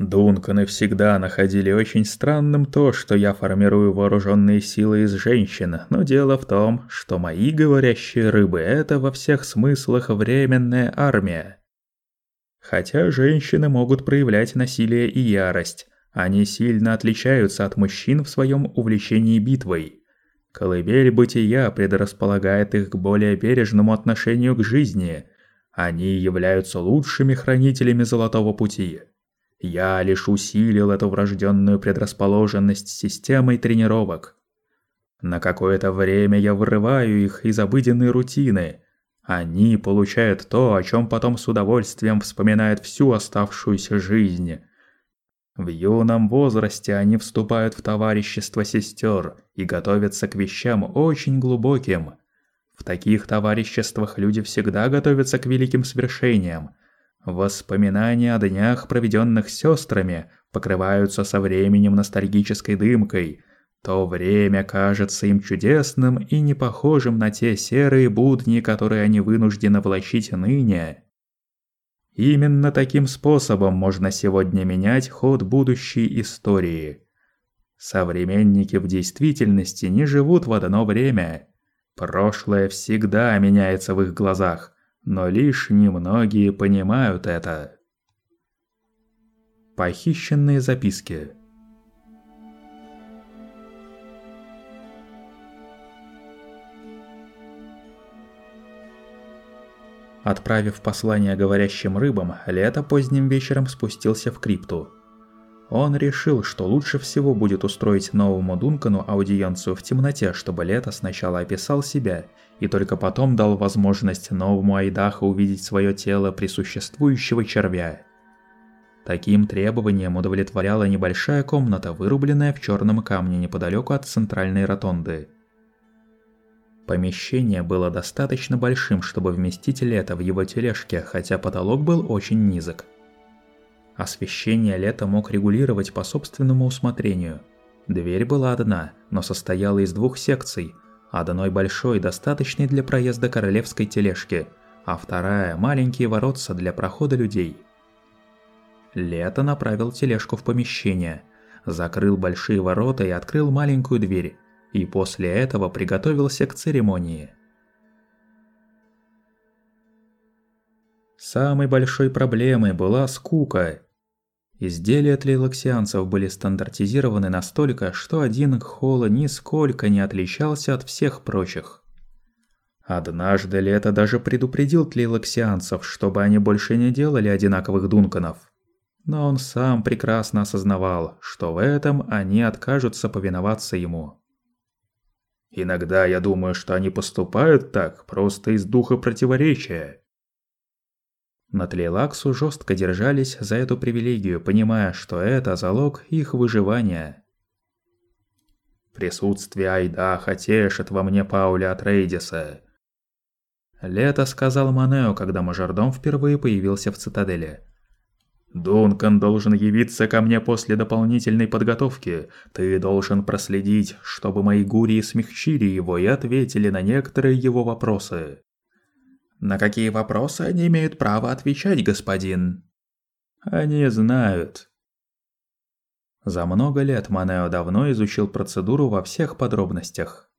Дунканы всегда находили очень странным то, что я формирую вооруженные силы из женщин, но дело в том, что мои говорящие рыбы – это во всех смыслах временная армия. Хотя женщины могут проявлять насилие и ярость, они сильно отличаются от мужчин в своем увлечении битвой. Колыбель бытия предрасполагает их к более бережному отношению к жизни. Они являются лучшими хранителями Золотого Пути. Я лишь усилил эту врожденную предрасположенность системой тренировок. На какое-то время я вырываю их из обыденной рутины. Они получают то, о чем потом с удовольствием вспоминают всю оставшуюся жизнь. В юном возрасте они вступают в товарищество сестер и готовятся к вещам очень глубоким. В таких товариществах люди всегда готовятся к великим свершениям. Воспоминания о днях, проведенных сестрами, покрываются со временем ностальгической дымкой. То время кажется им чудесным и не похожим на те серые будни, которые они вынуждены влачить ныне. Именно таким способом можно сегодня менять ход будущей истории. Современники в действительности не живут в одно время. Прошлое всегда меняется в их глазах, но лишь немногие понимают это. Похищенные записки Отправив послание говорящим рыбам, Лето поздним вечером спустился в крипту. Он решил, что лучше всего будет устроить новому Дункану аудиенцию в темноте, чтобы Лето сначала описал себя, и только потом дал возможность новому Айдаху увидеть свое тело присуществующего червя. Таким требованием удовлетворяла небольшая комната, вырубленная в черном камне неподалеку от центральной ротонды. Помещение было достаточно большим, чтобы вместить лето в его тележке, хотя потолок был очень низок. Освещение лето мог регулировать по собственному усмотрению. Дверь была одна, но состояла из двух секций. Одной большой, достаточной для проезда королевской тележки, а вторая – маленькие воротца для прохода людей. Лето направил тележку в помещение, закрыл большие ворота и открыл маленькую дверь и после этого приготовился к церемонии. Самой большой проблемой была скука. Изделия тлейлоксианцев были стандартизированы настолько, что один Холла нисколько не отличался от всех прочих. Однажды Лето даже предупредил тлейлоксианцев, чтобы они больше не делали одинаковых дунканов. Но он сам прекрасно осознавал, что в этом они откажутся повиноваться ему. Иногда я думаю, что они поступают так просто из духа противоречия. На Тлейлаксу жестко держались за эту привилегию, понимая, что это залог их выживания. Присутствие Айдаха тешит во мне Пауля Атрейдиса. Лето сказал Манео, когда мажордом впервые появился в цитадели. Дункан должен явиться ко мне после дополнительной подготовки. Ты должен проследить, чтобы мои гурии смягчили его и ответили на некоторые его вопросы. На какие вопросы они имеют право отвечать, господин? Они знают. За много лет Манео давно изучил процедуру во всех подробностях.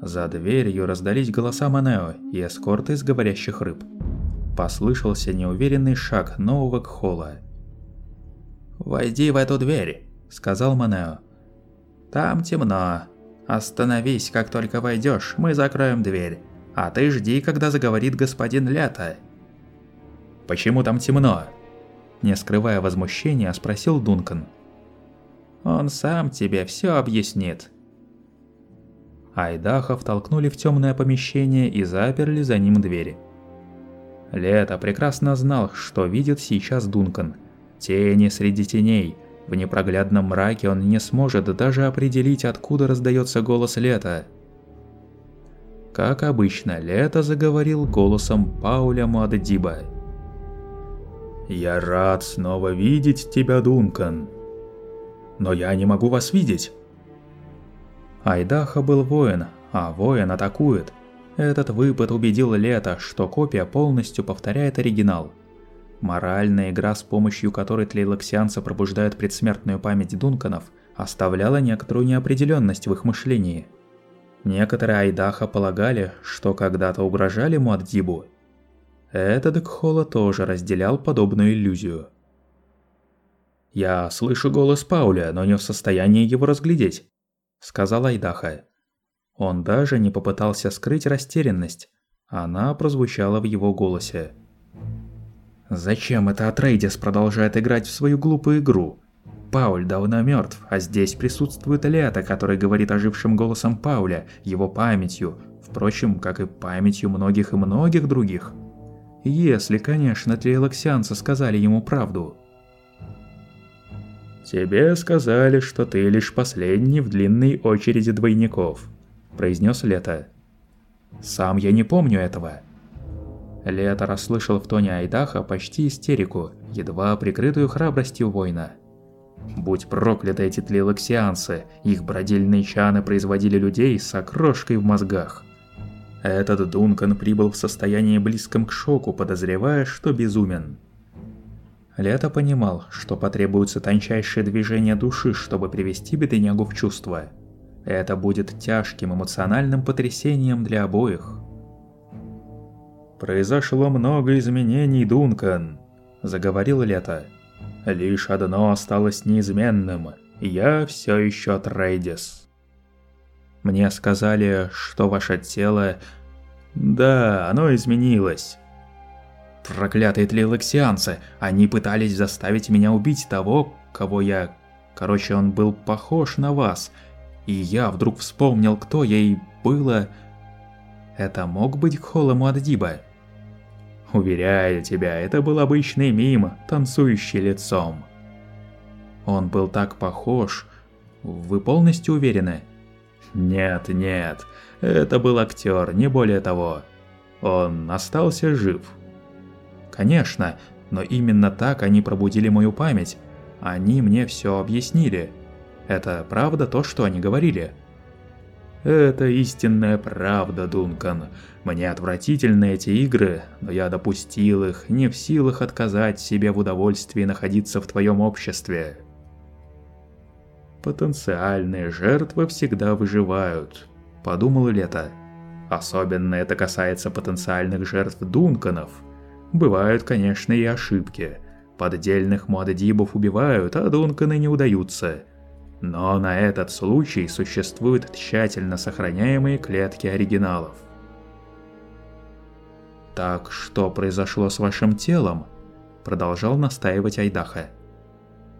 За дверью раздались голоса Манео и эскорты из говорящих рыб. Послышался неуверенный шаг нового Кхола. «Войди в эту дверь», — сказал Манео. «Там темно. Остановись, как только войдешь, мы закроем дверь. А ты жди, когда заговорит господин Лето». «Почему там темно?» Не скрывая возмущения, спросил Дункан. «Он сам тебе все объяснит». Айдахов толкнули в темное помещение и заперли за ним двери. Лето прекрасно знал, что видит сейчас Дункан. Тени среди теней. В непроглядном мраке он не сможет даже определить, откуда раздается голос Лета. Как обычно, Лето заговорил голосом Пауля Муаддиба. «Я рад снова видеть тебя, Дункан. Но я не могу вас видеть». Айдаха был воин, а воин атакует – этот выпад убедил Лето, что копия полностью повторяет оригинал. Моральная игра, с помощью которой тлейлоксианцы пробуждают предсмертную память Дунканов, оставляла некоторую неопределенность в их мышлении. Некоторые Айдаха полагали, что когда-то угрожали Муаддибу. Этот Кхола тоже разделял подобную иллюзию. «Я слышу голос Пауля, но не в состоянии его разглядеть», — сказал Айдаха. Он даже не попытался скрыть растерянность. Она прозвучала в его голосе. «Зачем это Атрейдис продолжает играть в свою глупую игру? Пауль давно мертв, а здесь присутствует Лето, который говорит ожившим голосом Пауля, его памятью, впрочем, как и памятью многих и многих других. Если, конечно, триэлоксианцы сказали ему правду». «Тебе сказали, что ты лишь последний в длинной очереди двойников», – произнес Лето. «Сам я не помню этого». Лето расслышал в тоне Айдаха почти истерику, едва прикрытую храбростью воина. Будь прокляты эти тлилоксианцы, их бродильные чаны производили людей с окрошкой в мозгах. Этот Дункан прибыл в состоянии близком к шоку, подозревая, что безумен. Лето понимал, что потребуется тончайшее движение души, чтобы привести беднягу в чувство. Это будет тяжким эмоциональным потрясением для обоих. «Произошло много изменений, Дункан», – заговорил Лето. «Лишь одно осталось неизменным. Я все еще Трейдис». «Мне сказали, что ваше тело...» «Да, оно изменилось». Проклятые тлелексианцы, они пытались заставить меня убить того, кого я... Короче, он был похож на вас. И я вдруг вспомнил, кто и было... Это мог быть Кхола Муаддиба? Уверяю тебя, это был обычный мим, танцующий лицом. Он был так похож. Вы полностью уверены? Нет, нет. Это был актер, не более того. Он остался жив. Конечно, но именно так они пробудили мою память. Они мне все объяснили. Это правда то, что они говорили? Это истинная правда, Дункан. Мне отвратительны эти игры, но я допустил их, не в силах отказать себе в удовольствии находиться в твоем обществе. Потенциальные жертвы всегда выживают, подумал Лето. Особенно это касается потенциальных жертв Дунканов – Бывают, конечно, и ошибки. Поддельных Муаддибов убивают, а Дунканы не удаются. Но на этот случай существуют тщательно сохраняемые клетки оригиналов. «Так что произошло с вашим телом?» Продолжал настаивать Айдаха.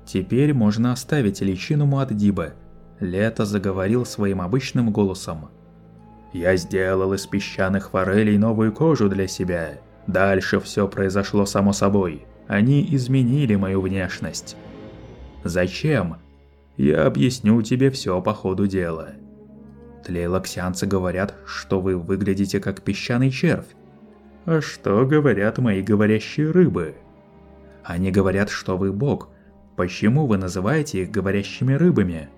«Теперь можно оставить личину Муаддиба». Лето заговорил своим обычным голосом. «Я сделал из песчаных форелей новую кожу для себя. Дальше все произошло само собой. Они изменили мою внешность. Зачем? Я объясню тебе все по ходу дела. Тлейлоксианцы говорят, что вы выглядите как песчаный червь. А что говорят мои говорящие рыбы? Они говорят, что вы бог. Почему вы называете их говорящими рыбами?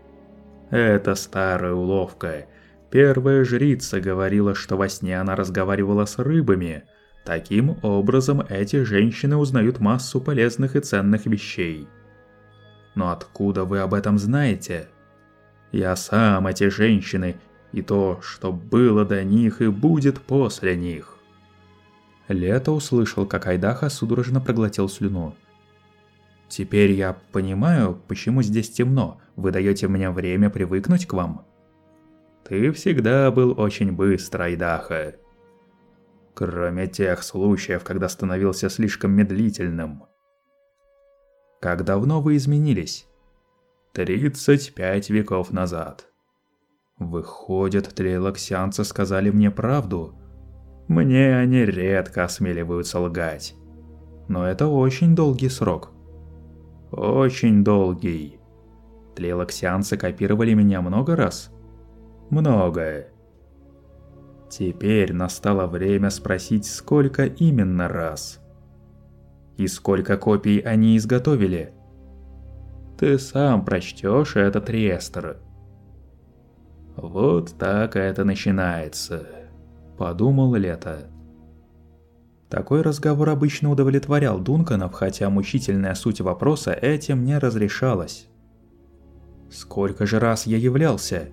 Это старая уловка. Первая жрица говорила, что во сне она разговаривала с рыбами, Таким образом, эти женщины узнают массу полезных и ценных вещей. Но откуда вы об этом знаете? Я сам эти женщины, и то, что было до них и будет после них. Лето услышал, как Айдаха судорожно проглотил слюну. «Теперь я понимаю, почему здесь темно. Вы даете мне время привыкнуть к вам?» «Ты всегда был очень быстр, Айдаха», Кроме тех случаев, когда становился слишком медлительным. Как давно вы изменились? 35 веков назад. Выходит, трилоксианцы сказали мне правду. Мне они редко осмеливаются лгать. Но это очень долгий срок. Очень долгий. Тлелоксианцы копировали меня много раз? Много. Теперь настало время спросить, сколько именно раз. И сколько копий они изготовили. Ты сам прочтешь этот реестр. Вот так это начинается, подумал Лето. Такой разговор обычно удовлетворял Дунканов, хотя мучительная суть вопроса этим не разрешалась. Сколько же раз я являлся?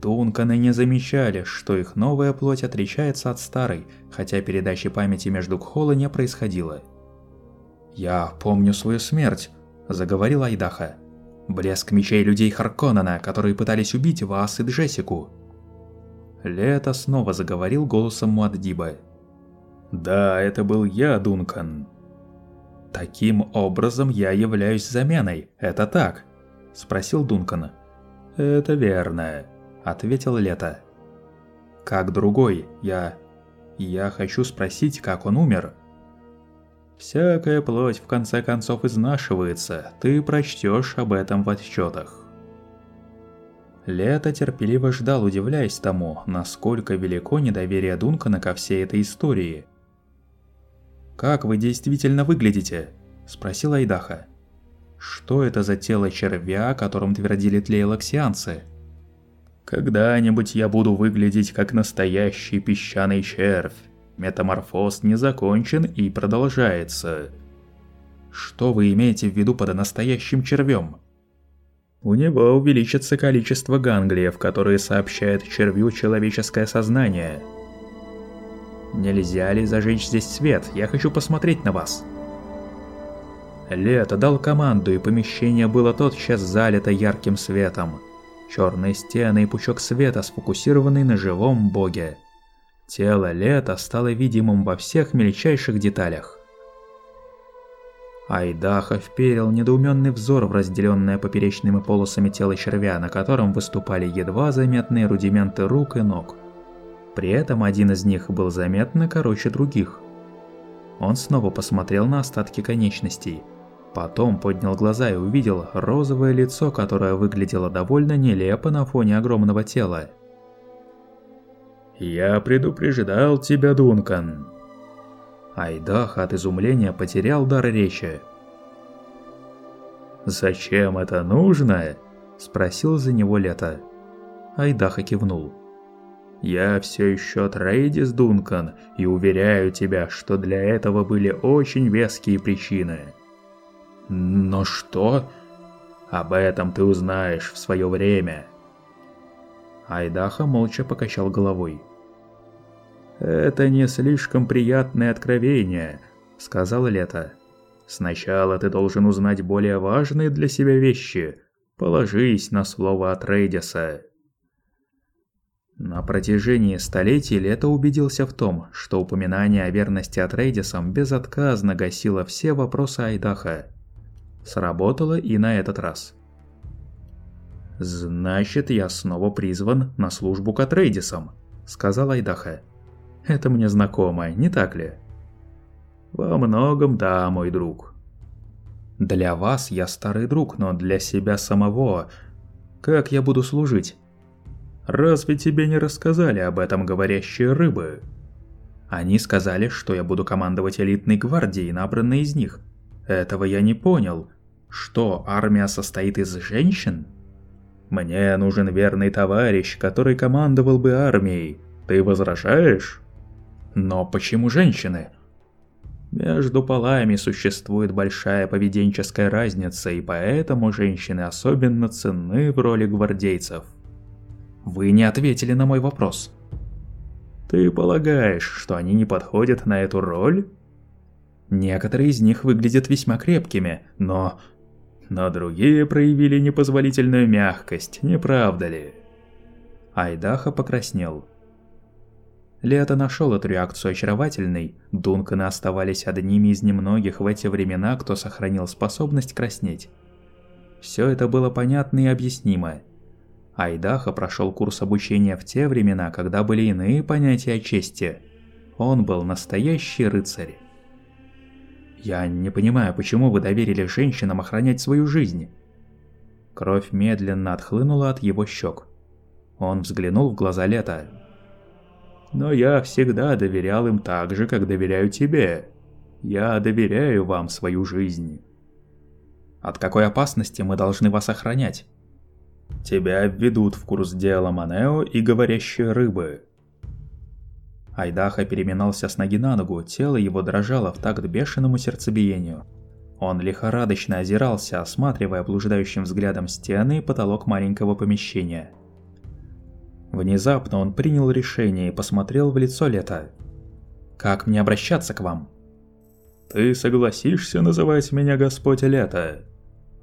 Дунканы не замечали, что их новая плоть отличается от старой, хотя передачи памяти между Кхола не происходило. «Я помню свою смерть», – заговорил Айдаха. «Блеск мечей людей Харконнена, которые пытались убить вас и Джессику». Лето снова заговорил голосом Муаддиба. «Да, это был я, Дункан». «Таким образом я являюсь заменой, это так?» – спросил Дункан. «Это верно», – ответил Лето. «Как другой, я... Я хочу спросить, как он умер». «Всякая плоть в конце концов изнашивается, ты прочтешь об этом в отчетах». Лето терпеливо ждал, удивляясь тому, насколько велико недоверие Дункана ко всей этой истории – «Как вы действительно выглядите?» – спросил Айдаха. «Что это за тело червя, о котором твердили тлейлоксианцы?» «Когда-нибудь я буду выглядеть как настоящий песчаный червь. Метаморфоз не закончен и продолжается». «Что вы имеете в виду под настоящим червем?» У него увеличится количество ганглиев, которые сообщают червю человеческое сознание – Нельзя ли зажечь здесь свет? Я хочу посмотреть на вас. Лето дал команду, и помещение было тотчас залито ярким светом. Черные стены и пучок света, сфокусированный на живом боге. Тело Лета стало видимым во всех мельчайших деталях. Айдаха вперил недоуменный взор в разделенное поперечными полосами тело червя, на котором выступали едва заметные рудименты рук и ног. При этом один из них был заметно короче других. Он снова посмотрел на остатки конечностей. Потом поднял глаза и увидел розовое лицо, которое выглядело довольно нелепо на фоне огромного тела. «Я предупреждал тебя, Дункан!» Айдах от изумления потерял дар речи. «Зачем это нужно?» – спросил за него Лето. Айдаха кивнул. Я все еще Трейдис Дункан и уверяю тебя, что для этого были очень веские причины. Но что? Об этом ты узнаешь в свое время. Айдаха молча покачал головой. «Это не слишком приятное откровение», — сказал Лето. «Сначала ты должен узнать более важные для себя вещи. Положись на слово от Рейдиса». На протяжении столетий Лето убедился в том, что упоминание о верности Атрейдисам безотказно гасило все вопросы Айдаха. Сработало и на этот раз. «Значит, я снова призван на службу к Атрейдисам», — сказал Айдаха. «Это мне знакомо, не так ли?» «Во многом да, мой друг». «Для вас я старый друг, но для себя самого... Как я буду служить?» Разве тебе не рассказали об этом говорящие рыбы? Они сказали, что я буду командовать элитной гвардией, набранной из них. Этого я не понял. Что, армия состоит из женщин? Мне нужен верный товарищ, который командовал бы армией. Ты возражаешь? Но почему женщины? Между полами существует большая поведенческая разница, и поэтому женщины особенно ценны в роли гвардейцев. Вы не ответили на мой вопрос. Ты полагаешь, что они не подходят на эту роль? Некоторые из них выглядят весьма крепкими, но... Но другие проявили непозволительную мягкость, не правда ли? Айдаха покраснел. Лето нашел эту реакцию очаровательной, Дунканы оставались одними из немногих в эти времена, кто сохранил способность краснеть. Все это было понятно и объяснимо. Айдаха прошел курс обучения в те времена, когда были иные понятия чести. Он был настоящий рыцарь. «Я не понимаю, почему вы доверили женщинам охранять свою жизнь?» Кровь медленно отхлынула от его щек. Он взглянул в глаза Лета. «Но я всегда доверял им так же, как доверяю тебе. Я доверяю вам свою жизнь». «От какой опасности мы должны вас охранять?» Тебя введут в курс дела Манео и говорящие рыбы. Айдаха переминался с ноги на ногу, тело его дрожало в такт бешеному сердцебиению. Он лихорадочно озирался, осматривая блуждающим взглядом стены и потолок маленького помещения. Внезапно он принял решение и посмотрел в лицо Лета. «Как мне обращаться к вам?» «Ты согласишься называть меня Господь Лето?»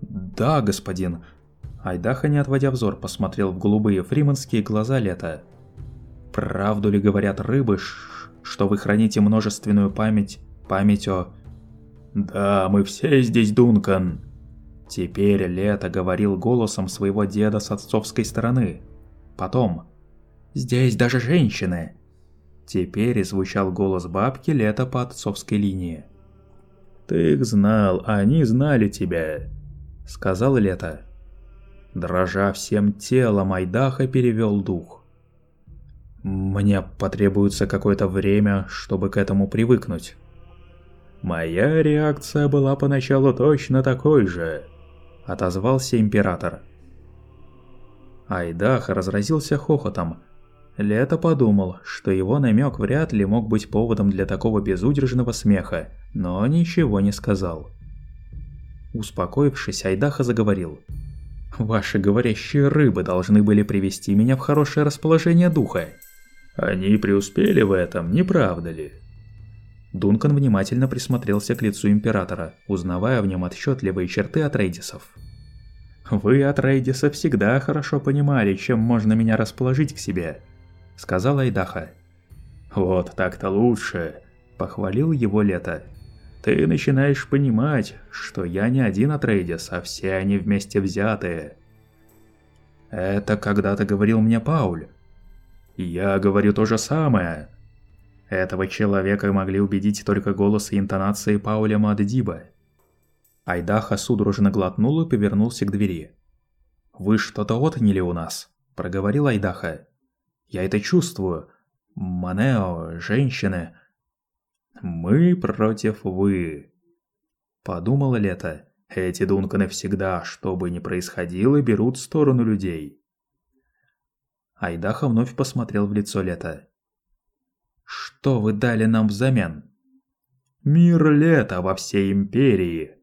«Да, господин». Айдаха, не отводя взор, посмотрел в голубые фриманские глаза Лета. «Правду ли говорят рыбы, что вы храните множественную память, память о...» «Да, мы все здесь, Дункан!» Теперь Лето говорил голосом своего деда с отцовской стороны. Потом Здесь даже женщины!» Теперь звучал голос бабки Лето по отцовской линии. «Ты их знал, они знали тебя», — сказал Лето. Дрожа всем телом, Айдаха перевел дух. «Мне потребуется какое-то время, чтобы к этому привыкнуть». «Моя реакция была поначалу точно такой же», — отозвался Император. Айдаха разразился хохотом, Лето подумал, что его намек вряд ли мог быть поводом для такого безудержного смеха, но ничего не сказал. Успокоившись, Айдаха заговорил. «Ваши говорящие рыбы должны были привести меня в хорошее расположение духа». «Они преуспели в этом, не правда ли?» Дункан внимательно присмотрелся к лицу Императора, узнавая в нем отчетливые черты Атрейдисов. «Вы, Атрейдиса, всегда хорошо понимали, чем можно меня расположить к себе», — сказал Айдаха. «Вот так-то лучше», — похвалил его Лето. «Ты начинаешь понимать, что я не один Атрейдис, а все они вместе взятые». «Это когда-то говорил мне Пауль». «Я говорю то же самое». Этого человека могли убедить только голос и интонации Пауля Маддиба. Айдаха судорожно глотнул и повернулся к двери. «Вы что-то отняли у нас», — проговорил Айдаха. Я это чувствую. Манео, женщины. Мы против вы. Подумала Лето. Эти Дунканы всегда, что бы ни происходило, берут сторону людей. Айдаха вновь посмотрел в лицо Лето. «Что вы дали нам взамен?» «Мир Лета во всей Империи!»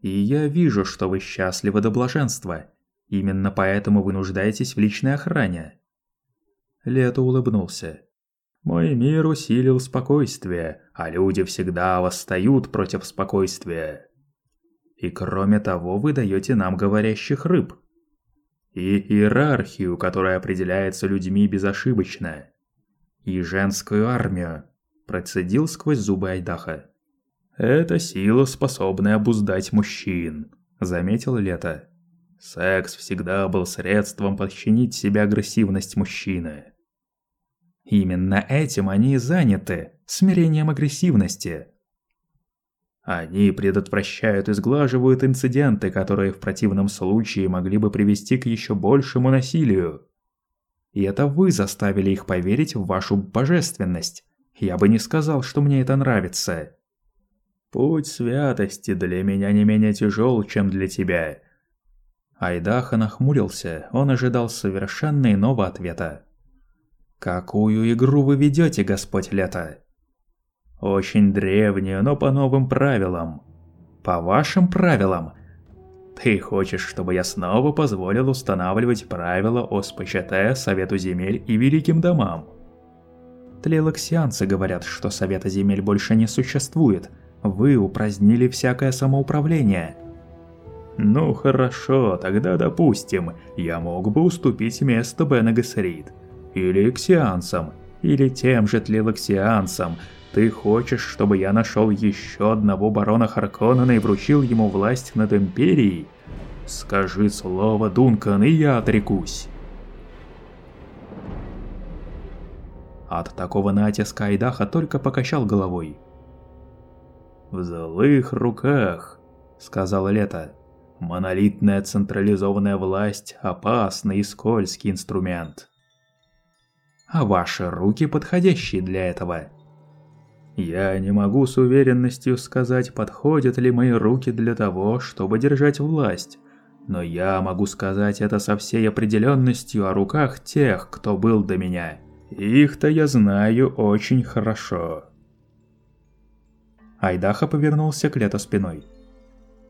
«И я вижу, что вы счастливы до блаженства. Именно поэтому вы нуждаетесь в личной охране. Лето улыбнулся. «Мой мир усилил спокойствие, а люди всегда восстают против спокойствия. И кроме того, вы даете нам говорящих рыб. И иерархию, которая определяется людьми безошибочно. И женскую армию», – процедил сквозь зубы Айдаха. «Это сила, способная обуздать мужчин», – заметил Лето. «Секс всегда был средством подчинить себе агрессивность мужчины». Именно этим они и заняты, смирением агрессивности. Они предотвращают и сглаживают инциденты, которые в противном случае могли бы привести к еще большему насилию. И это вы заставили их поверить в вашу божественность. Я бы не сказал, что мне это нравится. Путь святости для меня не менее тяжел, чем для тебя. Айдаха нахмурился, он ожидал совершенно иного ответа. «Какую игру вы ведете, Господь Лето?» «Очень древнюю, но по новым правилам». «По вашим правилам?» «Ты хочешь, чтобы я снова позволил устанавливать правила о СПЧТ, Совету земель и Великим домам?» Тлелоксианцы говорят, что Совета земель больше не существует. Вы упразднили всякое самоуправление. Ну хорошо, тогда допустим, я мог бы уступить место Бена Гессерид или ксианцам, или тем же тлилоксианцам. Ты хочешь, чтобы я нашел еще одного барона Харконнена и вручил ему власть над Империей? Скажи слово, Дункан, и я отрекусь. От такого натиска Айдаха только покачал головой. «В злых руках», — сказал Лето. «Монолитная централизованная власть – опасный и скользкий инструмент а ваши руки подходящие для этого. Я не могу с уверенностью сказать, подходят ли мои руки для того, чтобы держать власть, но я могу сказать это со всей определенностью о руках тех, кто был до меня. Их-то я знаю очень хорошо. Айдаха повернулся к Лето спиной.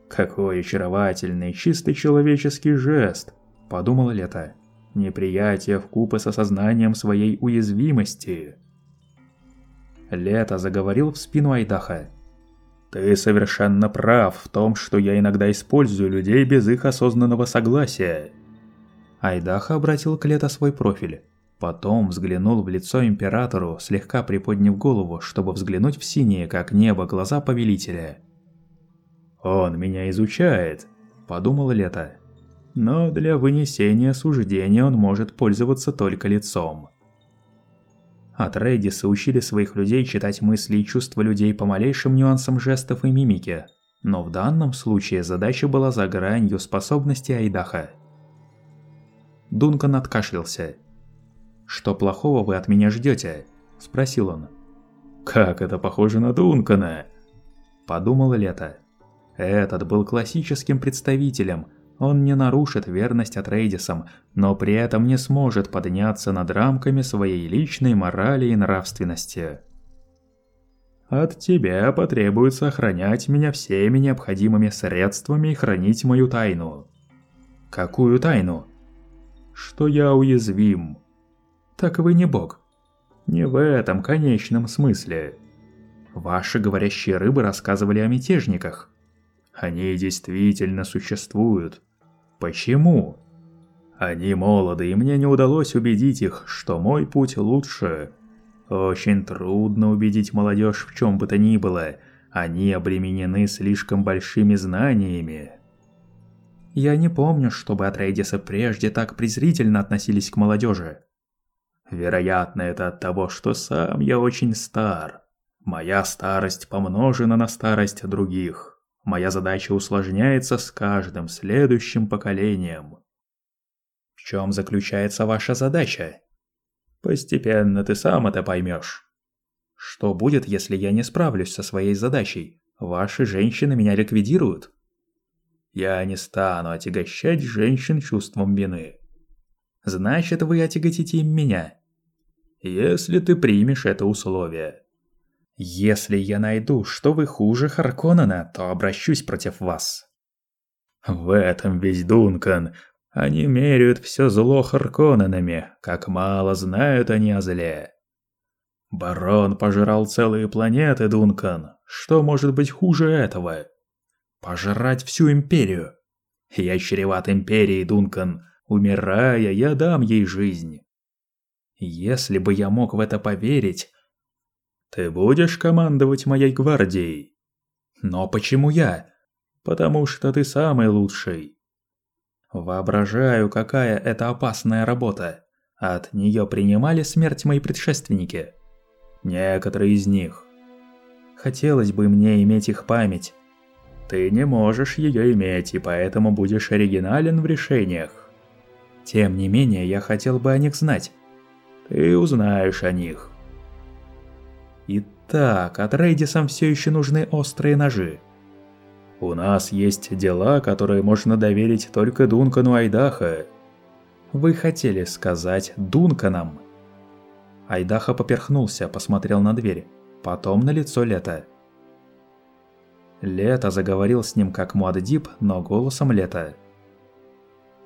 «Какой очаровательный, чистый человеческий жест!» – подумал Лето. «Неприятие вкупе с осознанием своей уязвимости». Лето заговорил в спину Айдаха. «Ты совершенно прав в том, что я иногда использую людей без их осознанного согласия». Айдаха обратил к Лето свой профиль. Потом взглянул в лицо императору, слегка приподняв голову, чтобы взглянуть в синие, как небо, глаза повелителя. «Он меня изучает», – подумал Лето. «Но для вынесения суждения он может пользоваться только лицом». Атрейдисы учили своих людей читать мысли и чувства людей по малейшим нюансам жестов и мимики, но в данном случае задача была за гранью способности Айдаха. Дункан откашлялся. «Что плохого вы от меня ждете?» – спросил он. «Как это похоже на Дункана?» – подумал Лето. Этот был классическим представителем. Он не нарушит верность Атрейдисам, но при этом не сможет подняться над рамками своей личной морали и нравственности. От тебя потребуется охранять меня всеми необходимыми средствами и хранить мою тайну. Какую тайну? Что я уязвим. Так вы не бог. Не в этом конечном смысле. Ваши говорящие рыбы рассказывали о мятежниках. Они действительно существуют. Почему? Они молоды, и мне не удалось убедить их, что мой путь лучше. Очень трудно убедить молодежь в чем бы то ни было. Они обременены слишком большими знаниями. Я не помню, чтобы Атрейдисы прежде так презрительно относились к молодежи. Вероятно, это от того, что сам я очень стар. Моя старость помножена на старость других. Моя задача усложняется с каждым следующим поколением. В чем заключается ваша задача? Постепенно ты сам это поймешь. Что будет, если я не справлюсь со своей задачей? Ваши женщины меня ликвидируют? Я не стану отягощать женщин чувством вины. Значит, вы отяготите им меня. Если ты примешь это условие. Если я найду, что вы хуже Харконнена, то обращусь против вас. В этом весь Дункан. Они меряют все зло Харконненами, как мало знают они о зле. Барон пожирал целые планеты, Дункан. Что может быть хуже этого? Пожрать всю империю. Я чреват империей, Дункан. Умирая, я дам ей жизнь. Если бы я мог в это поверить... Ты будешь командовать моей гвардией. Но почему я? Потому что ты самый лучший. Воображаю, какая это опасная работа. От нее принимали смерть мои предшественники. Некоторые из них. Хотелось бы мне иметь их память. Ты не можешь ее иметь, и поэтому будешь оригинален в решениях. Тем не менее, я хотел бы о них знать. Ты узнаешь о них. Итак, от Рейдисам все еще нужны острые ножи. У нас есть дела, которые можно доверить только Дункану Айдаха. Вы хотели сказать Дунканам? Айдаха поперхнулся, посмотрел на дверь, потом на лицо Лета. Лето заговорил с ним как Муаддиб, но голосом Лета.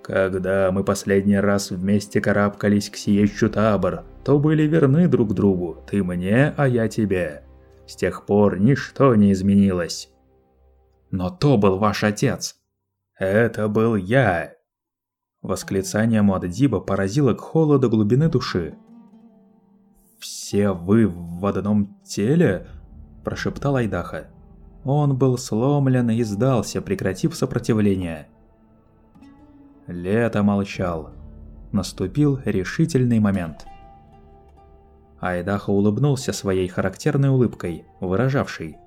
Когда мы последний раз вместе карабкались к Сиещу Табор, то были верны друг другу, ты мне, а я тебе. С тех пор ничто не изменилось. Но то был ваш отец. Это был я. Восклицание Муаддиба поразило к холоду глубины души. «Все вы в одном теле?» – прошептал Айдаха. Он был сломлен и сдался, прекратив сопротивление. Лето молчал. Наступил решительный момент. Айдаха улыбнулся своей характерной улыбкой, выражавшей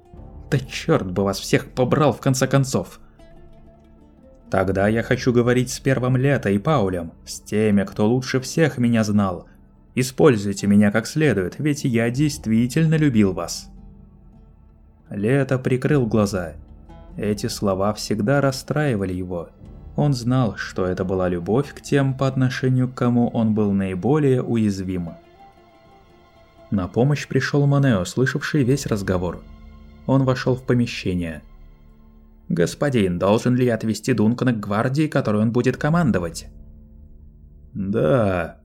«Да черт бы вас всех побрал в конце концов!» «Тогда я хочу говорить с первым Лето и Паулем, с теми, кто лучше всех меня знал. Используйте меня как следует, ведь я действительно любил вас». Лето прикрыл глаза. Эти слова всегда расстраивали его, он знал, что это была любовь к тем, по отношению к кому он был наиболее уязвим. На помощь пришел Манео, слышавший весь разговор. Он вошел в помещение. «Господин, должен ли я отвести Дункана к гвардии, которой он будет командовать?» «Да».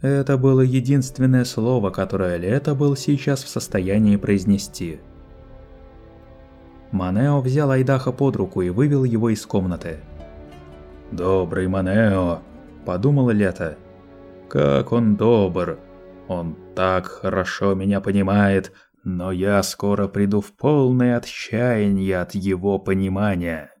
Это было единственное слово, которое Лето был сейчас в состоянии произнести. Манео взял Айдаха под руку и вывел его из комнаты. «Добрый Манео», – подумал Лето. «Как он добр! Он так хорошо меня понимает, но я скоро приду в полное отчаяние от его понимания».